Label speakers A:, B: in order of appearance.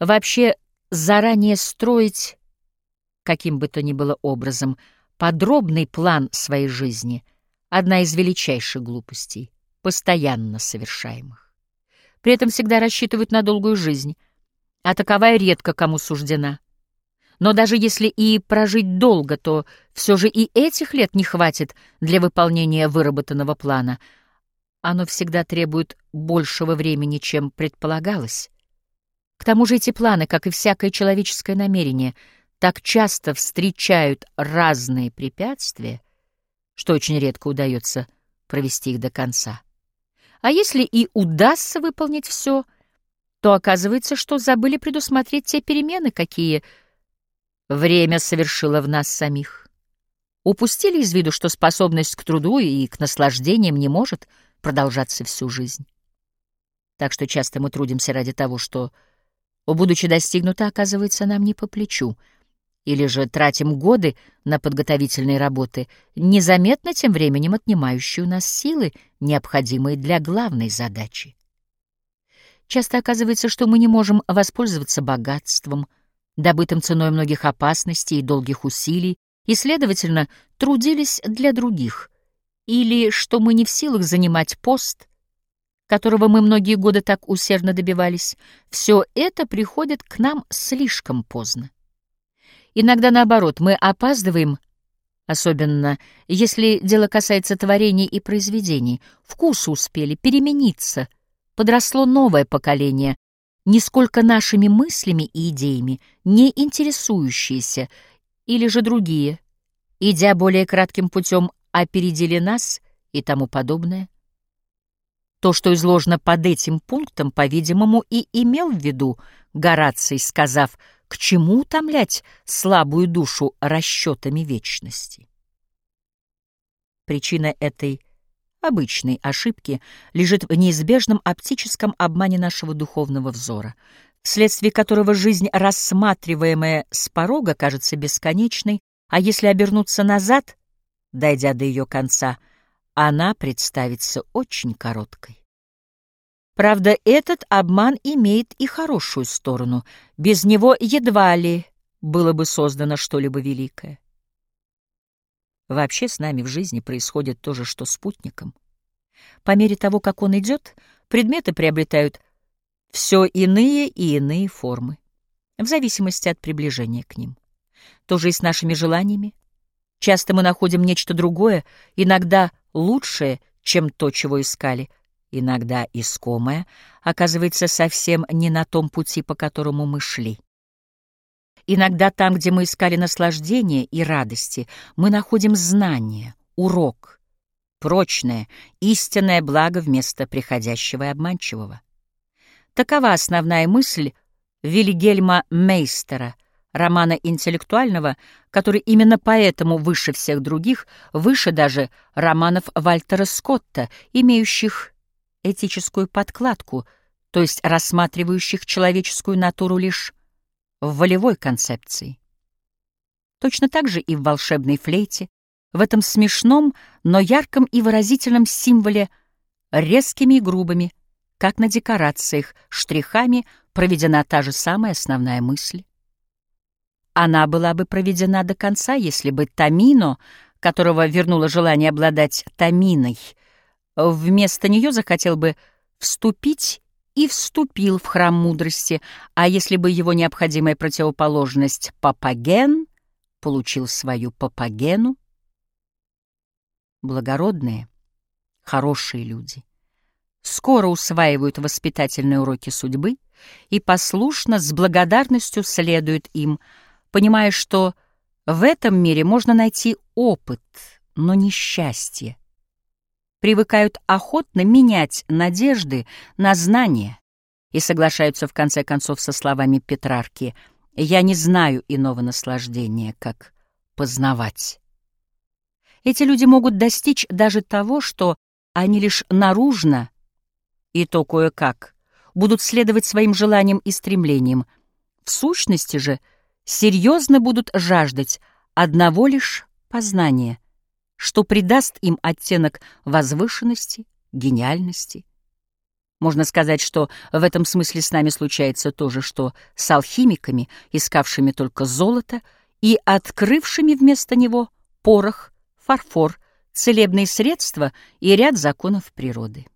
A: Вообще, заранее строить, каким бы то ни было образом, подробный план своей жизни — одна из величайших глупостей, постоянно совершаемых. При этом всегда рассчитывают на долгую жизнь, а таковая редко кому суждена. Но даже если и прожить долго, то все же и этих лет не хватит для выполнения выработанного плана. Оно всегда требует большего времени, чем предполагалось. К тому же эти планы, как и всякое человеческое намерение, так часто встречают разные препятствия, что очень редко удается провести их до конца. А если и удастся выполнить все, то оказывается, что забыли предусмотреть те перемены, какие время совершило в нас самих. Упустили из виду, что способность к труду и к наслаждениям не может продолжаться всю жизнь. Так что часто мы трудимся ради того, что будучи достигнуто, оказывается нам не по плечу, или же тратим годы на подготовительные работы, незаметно тем временем отнимающие у нас силы, необходимые для главной задачи. Часто оказывается, что мы не можем воспользоваться богатством, добытым ценой многих опасностей и долгих усилий, и, следовательно, трудились для других, или что мы не в силах занимать пост — которого мы многие годы так усердно добивались, все это приходит к нам слишком поздно. Иногда, наоборот, мы опаздываем, особенно если дело касается творений и произведений, вкусы успели перемениться, подросло новое поколение, нисколько нашими мыслями и идеями не интересующиеся, или же другие, идя более кратким путем, опередили нас и тому подобное. То, что изложено под этим пунктом, по-видимому, и имел в виду Гораций, сказав, к чему утомлять слабую душу расчетами вечности. Причина этой обычной ошибки лежит в неизбежном оптическом обмане нашего духовного взора, вследствие которого жизнь, рассматриваемая с порога, кажется бесконечной, а если обернуться назад, дойдя до ее конца — она представится очень короткой. Правда, этот обман имеет и хорошую сторону. Без него едва ли было бы создано что-либо великое. Вообще с нами в жизни происходит то же, что с спутником. По мере того, как он идет, предметы приобретают все иные и иные формы, в зависимости от приближения к ним. То же и с нашими желаниями. Часто мы находим нечто другое, иногда лучшее, чем то, чего искали. Иногда искомое оказывается совсем не на том пути, по которому мы шли. Иногда там, где мы искали наслаждения и радости, мы находим знание, урок, прочное, истинное благо вместо приходящего и обманчивого. Такова основная мысль Вильгельма Мейстера — романа интеллектуального, который именно поэтому выше всех других, выше даже романов Вальтера Скотта, имеющих этическую подкладку, то есть рассматривающих человеческую натуру лишь в волевой концепции. Точно так же и в «Волшебной флейте», в этом смешном, но ярком и выразительном символе, резкими и грубыми, как на декорациях, штрихами проведена та же самая основная мысль. Она была бы проведена до конца, если бы Тамино, которого вернуло желание обладать Таминой, вместо нее захотел бы вступить и вступил в храм мудрости, а если бы его необходимая противоположность Папаген получил свою Папагену? Благородные, хорошие люди скоро усваивают воспитательные уроки судьбы и послушно, с благодарностью следуют им — понимая, что в этом мире можно найти опыт, но не счастье. Привыкают охотно менять надежды на знания и соглашаются в конце концов со словами Петрарки «Я не знаю иного наслаждения, как познавать». Эти люди могут достичь даже того, что они лишь наружно, и то кое-как, будут следовать своим желаниям и стремлениям. В сущности же — серьезно будут жаждать одного лишь познания, что придаст им оттенок возвышенности, гениальности. Можно сказать, что в этом смысле с нами случается то же, что с алхимиками, искавшими только золото и открывшими вместо него порох, фарфор, целебные средства и ряд законов природы.